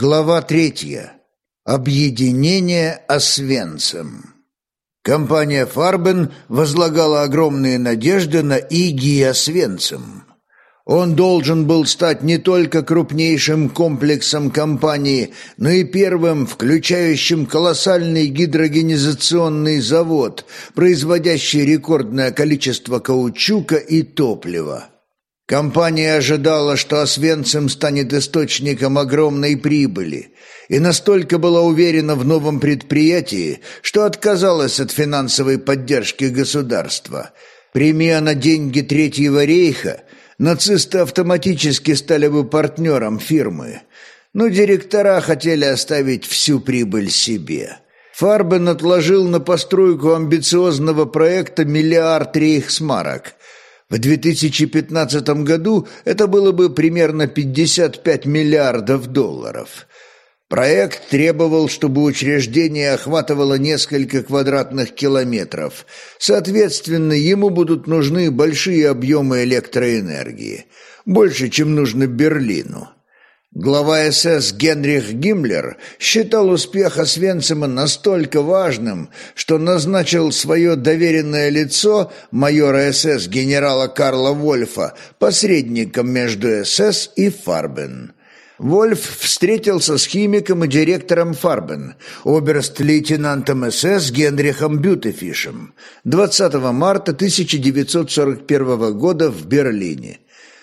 Глава третья. Объединение Освенцим. Компания «Фарбен» возлагала огромные надежды на Иги Освенцим. Он должен был стать не только крупнейшим комплексом компании, но и первым, включающим колоссальный гидрогенизационный завод, производящий рекордное количество каучука и топлива. Компания ожидала, что Освенцим станет источником огромной прибыли, и настолько была уверена в новом предприятии, что отказалась от финансовой поддержки государства. Прими она деньги Третьего рейха, нацисты автоматически стали бы партнером фирмы. Но директора хотели оставить всю прибыль себе. Фарбен отложил на постройку амбициозного проекта миллиард рейхсмарок – в 2015 году это было бы примерно 55 миллиардов долларов. Проект требовал, чтобы учреждение охватывало несколько квадратных километров. Соответственно, ему будут нужны большие объемы электроэнергии. Больше, чем нужно Берлину. Глава СС Генрих Гиммлер считал успех Освенцима настолько важным, что назначил свое доверенное лицо, майора СС генерала Карла Вольфа, посредником между СС и Фарбен. Вольф встретился с химиком и директором Фарбен, оберст-лейтенантом СС Генрихом Бютефишем 20 марта 1941 года в Берлине.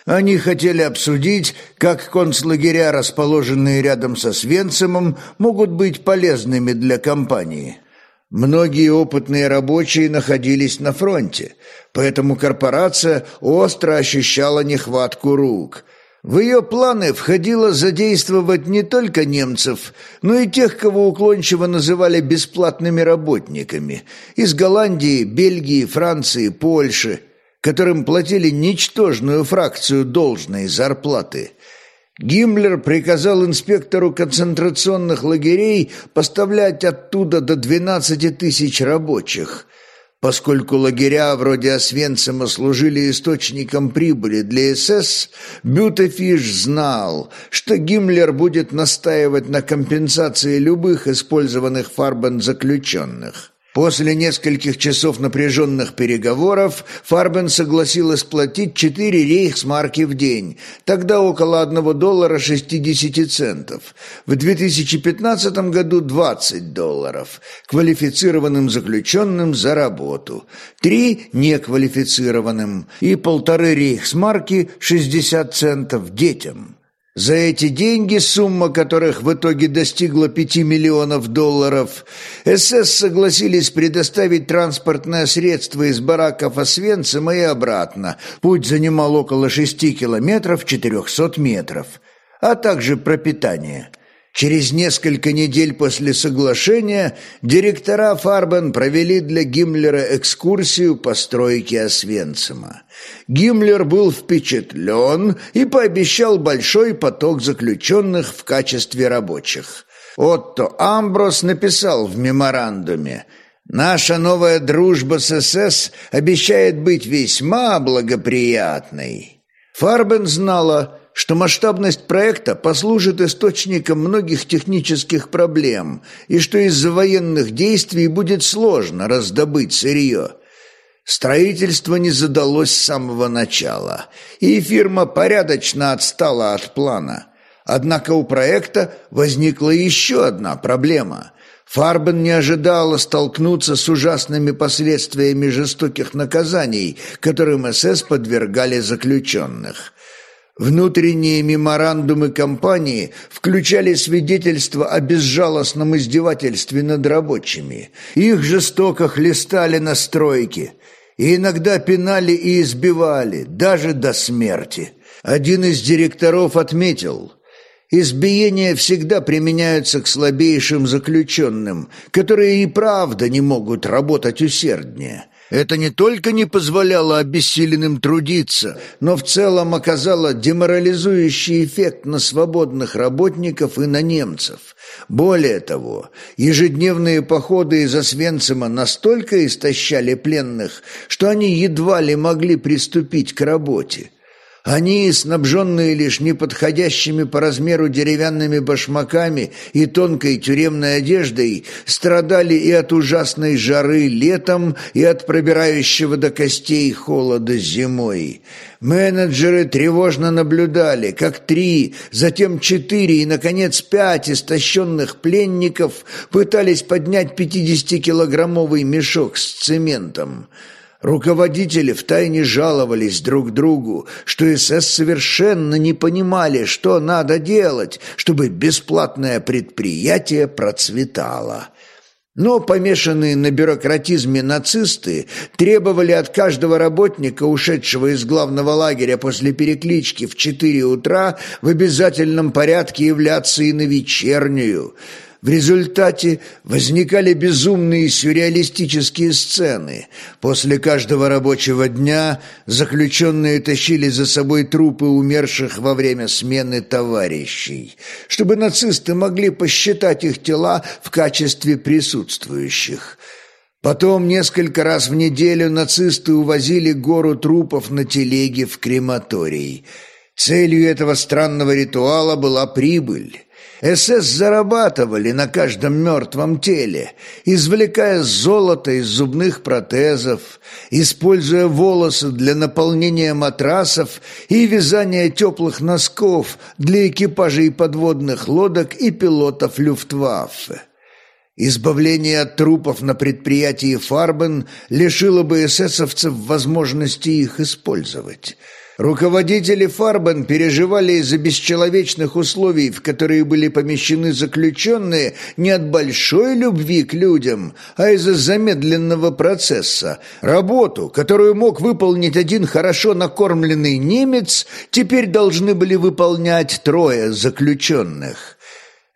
Они хотели обсудить, как концлагеря, расположенные рядом со Свенцемом, могут быть полезными для компании. Многие опытные рабочие находились на фронте, поэтому корпорация остро ощущала нехватку рук. В ее планы входило задействовать не только немцев, но и тех, кого уклончиво называли бесплатными работниками – из Голландии, Бельгии, Франции, Польши – которым платили ничтожную фракцию должной зарплаты. Гиммлер приказал инспектору концентрационных лагерей поставлять оттуда до 12 тысяч рабочих. Поскольку лагеря вроде Освенцима служили источником прибыли для СС, Бютефиш знал, что Гиммлер будет настаивать на компенсации любых использованных Фарбен заключенных. После нескольких часов напряженных переговоров Фарбен согласилась платить 4 рейхсмарки в день, тогда около 1 доллара 60 центов. В 2015 году 20 долларов квалифицированным заключенным за работу, 3 неквалифицированным и полторы рейхсмарки 60 центов детям. За эти деньги, сумма которых в итоге достигла 5 миллионов долларов, СС согласились предоставить транспортное средство из бараков Освенцима и обратно. Путь занимал около 6 километров 400 метров, а также пропитание – Через несколько недель после соглашения директора Фарбен провели для Гиммлера экскурсию по стройке Освенцима. Гиммлер был впечатлен и пообещал большой поток заключенных в качестве рабочих. Отто Амброс написал в меморандуме «Наша новая дружба с СС обещает быть весьма благоприятной». Фарбен знала, что масштабность проекта послужит источником многих технических проблем и что из-за военных действий будет сложно раздобыть сырье. Строительство не задалось с самого начала, и фирма порядочно отстала от плана. Однако у проекта возникла еще одна проблема. Фарбен не ожидала столкнуться с ужасными последствиями жестоких наказаний, которым СС подвергали заключенных. Внутренние меморандумы компании включали свидетельства о безжалостном издевательстве над рабочими. Их жестоко хлестали на стройке, и иногда пинали и избивали, даже до смерти. Один из директоров отметил, избиения всегда применяются к слабейшим заключенным, которые и правда не могут работать усерднее – это не только не позволяло обессиленным трудиться, но в целом оказало деморализующий эффект на свободных работников и на немцев. Более того, ежедневные походы из Освенцима настолько истощали пленных, что они едва ли могли приступить к работе. Они, снабженные лишь неподходящими по размеру деревянными башмаками и тонкой тюремной одеждой, страдали и от ужасной жары летом, и от пробирающего до костей холода зимой. Менеджеры тревожно наблюдали, как три, затем четыре и, наконец, пять истощенных пленников пытались поднять 50-килограммовый мешок с цементом. Руководители втайне жаловались друг другу, что СС совершенно не понимали, что надо делать, чтобы бесплатное предприятие процветало. Но помешанные на бюрократизме нацисты требовали от каждого работника, ушедшего из главного лагеря после переклички в 4 утра, в обязательном порядке являться и на вечернюю – в результате возникали безумные сюрреалистические сцены. После каждого рабочего дня заключенные тащили за собой трупы умерших во время смены товарищей, чтобы нацисты могли посчитать их тела в качестве присутствующих. Потом несколько раз в неделю нацисты увозили гору трупов на телеге в крематорий. Целью этого странного ритуала была прибыль. СС зарабатывали на каждом мертвом теле, извлекая золото из зубных протезов, используя волосы для наполнения матрасов и вязания теплых носков для экипажей подводных лодок и пилотов Люфтваффе. Избавление от трупов на предприятии «Фарбен» лишило бы эсэсовцев возможности их использовать – Руководители Фарбен переживали из-за бесчеловечных условий, в которые были помещены заключенные, не от большой любви к людям, а из-за замедленного процесса. Работу, которую мог выполнить один хорошо накормленный немец, теперь должны были выполнять трое заключенных.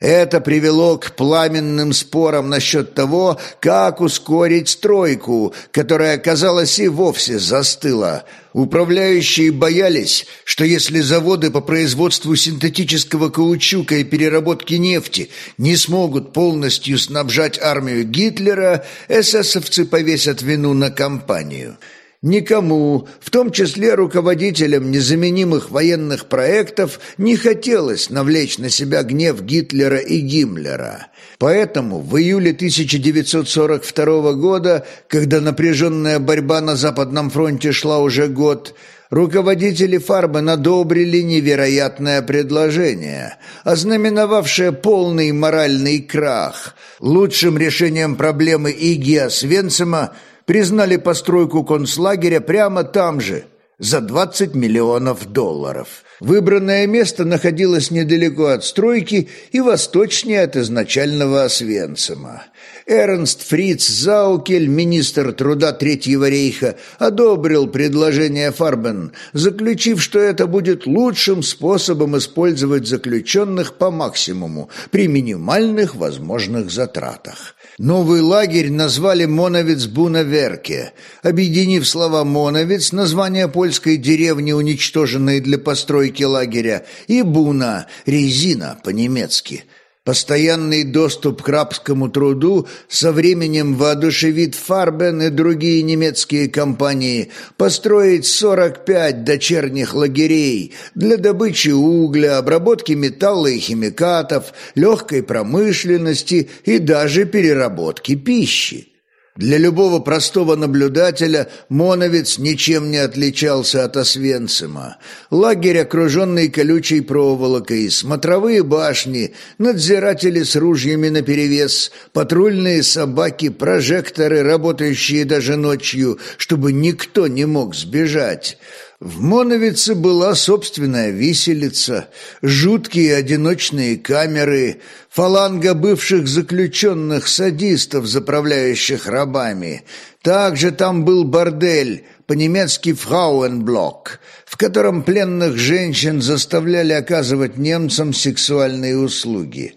Это привело к пламенным спорам насчет того, как ускорить стройку, которая, казалось, и вовсе застыла. Управляющие боялись, что если заводы по производству синтетического каучука и переработке нефти не смогут полностью снабжать армию Гитлера, эсэсовцы повесят вину на компанию – Никому, в том числе руководителям незаменимых военных проектов, не хотелось навлечь на себя гнев Гитлера и Гиммлера. Поэтому в июле 1942 года, когда напряженная борьба на Западном фронте шла уже год, руководители Фарбен одобрили невероятное предложение, ознаменовавшее полный моральный крах. Лучшим решением проблемы Иги Освенцима – признали постройку концлагеря прямо там же, за 20 миллионов долларов. Выбранное место находилось недалеко от стройки и восточнее от изначального Освенцима. Эрнст Фриц Заукель, министр труда Третьего рейха, одобрил предложение Фарбен, заключив, что это будет лучшим способом использовать заключенных по максимуму при минимальных возможных затратах. Новый лагерь назвали Моновец-Бунаверке, объединив слова «Моновец» – название польской деревни, уничтоженной для постройки лагеря, и «Буна» – «резина» по-немецки – Постоянный доступ к рабскому труду со временем воодушевит Фарбен и другие немецкие компании построить 45 дочерних лагерей для добычи угля, обработки металла и химикатов, легкой промышленности и даже переработки пищи. Для любого простого наблюдателя Моновец ничем не отличался от Освенцима. Лагерь, окруженный колючей проволокой, смотровые башни, надзиратели с ружьями наперевес, патрульные собаки, прожекторы, работающие даже ночью, чтобы никто не мог сбежать – в Моновице была собственная виселица, жуткие одиночные камеры, фаланга бывших заключенных садистов, заправляющих рабами. Также там был бордель, по-немецки «фрауенблок», в котором пленных женщин заставляли оказывать немцам сексуальные услуги.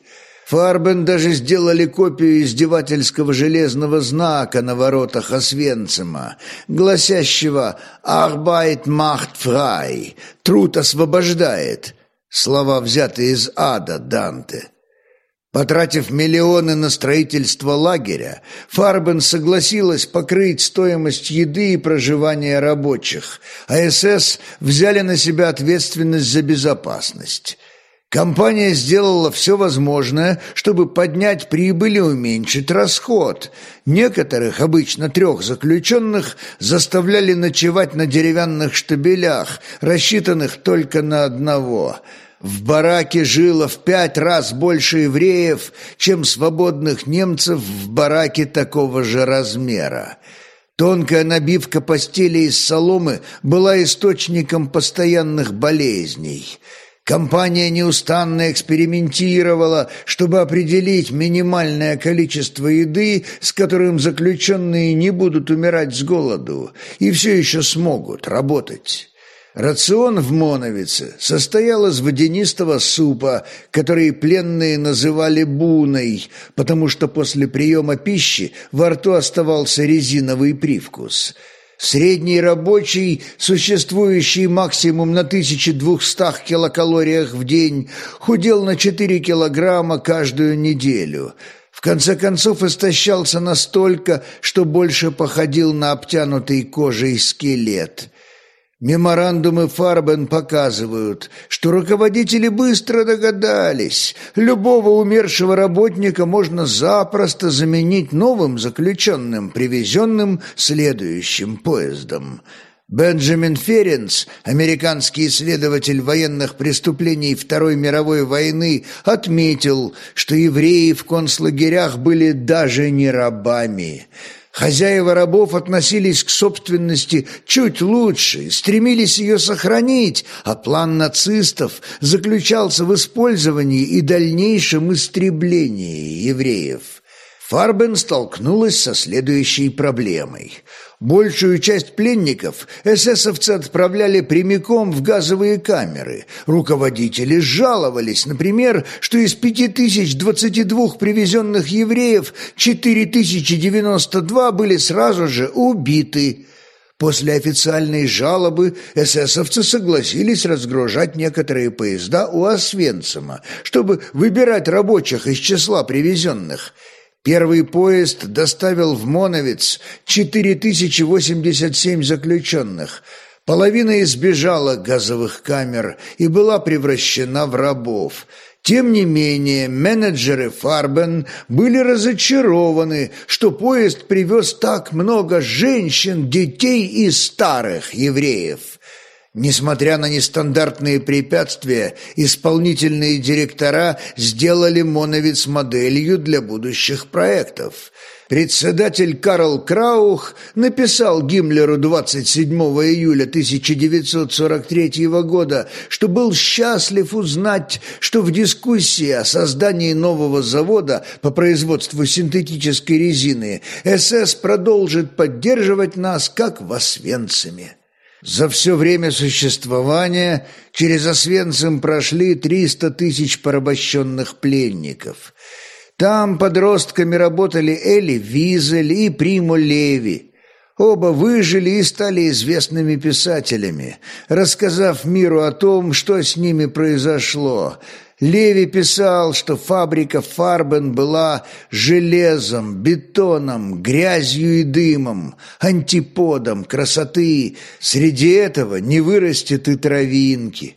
Фарбен даже сделали копию издевательского железного знака на воротах Освенцима, гласящего «Arbeit macht frei» – «Труд освобождает», слова взяты из ада Данте. Потратив миллионы на строительство лагеря, Фарбен согласилась покрыть стоимость еды и проживания рабочих, а СС взяли на себя ответственность за безопасность. Компания сделала все возможное, чтобы поднять прибыль и уменьшить расход. Некоторых, обычно трех заключенных, заставляли ночевать на деревянных штабелях, рассчитанных только на одного – в бараке жило в пять раз больше евреев, чем свободных немцев в бараке такого же размера. Тонкая набивка постели из соломы была источником постоянных болезней. Компания неустанно экспериментировала, чтобы определить минимальное количество еды, с которым заключенные не будут умирать с голоду и все еще смогут работать. Рацион в Моновице состоял из водянистого супа, который пленные называли буной, потому что после приема пищи во рту оставался резиновый привкус. Средний рабочий, существующий максимум на 1200 килокалориях в день, худел на 4 килограмма каждую неделю. В конце концов истощался настолько, что больше походил на обтянутый кожей скелет – Меморандумы Фарбен показывают, что руководители быстро догадались, любого умершего работника можно запросто заменить новым заключенным, привезенным следующим поездом. Бенджамин Ференс, американский исследователь военных преступлений Второй мировой войны, отметил, что евреи в концлагерях были даже не рабами – Хозяева рабов относились к собственности чуть лучше, стремились ее сохранить, а план нацистов заключался в использовании и дальнейшем истреблении евреев. Фарбен столкнулась со следующей проблемой – Большую часть пленников эсэсовцы отправляли прямиком в газовые камеры. Руководители жаловались, например, что из 5022 привезенных евреев 4092 были сразу же убиты. После официальной жалобы эсэсовцы согласились разгружать некоторые поезда у Освенцима, чтобы выбирать рабочих из числа привезенных – Первый поезд доставил в Моновец 4087 заключенных. Половина избежала газовых камер и была превращена в рабов. Тем не менее, менеджеры Фарбен были разочарованы, что поезд привез так много женщин, детей и старых евреев. Несмотря на нестандартные препятствия, исполнительные директора сделали Моновиц моделью для будущих проектов. Председатель Карл Краух написал Гиммлеру 27 июля 1943 года, что был счастлив узнать, что в дискуссии о создании нового завода по производству синтетической резины СС продолжит поддерживать нас, как в Освенциме. За все время существования через Освенцим прошли 300 тысяч порабощенных пленников. Там подростками работали Эли Визель и Приму Леви. Оба выжили и стали известными писателями, рассказав миру о том, что с ними произошло, Леви писал, что фабрика Фарбен была железом, бетоном, грязью и дымом, антиподом красоты. Среди этого не вырастет и травинки.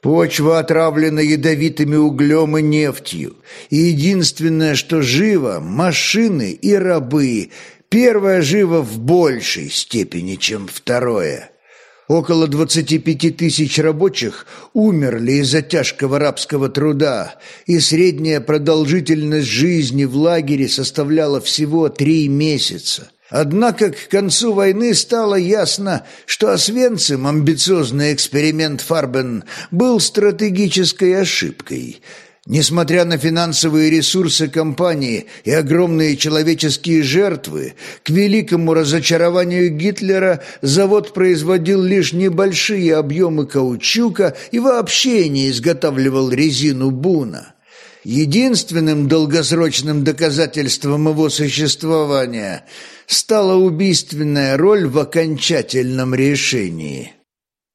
Почва отравлена ядовитыми углем и нефтью. И единственное, что живо – машины и рабы. Первое живо в большей степени, чем второе – Около 25 тысяч рабочих умерли из-за тяжкого рабского труда, и средняя продолжительность жизни в лагере составляла всего три месяца. Однако к концу войны стало ясно, что Освенцим, амбициозный эксперимент Фарбен, был стратегической ошибкой – Несмотря на финансовые ресурсы компании и огромные человеческие жертвы, к великому разочарованию Гитлера завод производил лишь небольшие объемы каучука и вообще не изготавливал резину Буна. Единственным долгосрочным доказательством его существования стала убийственная роль в окончательном решении –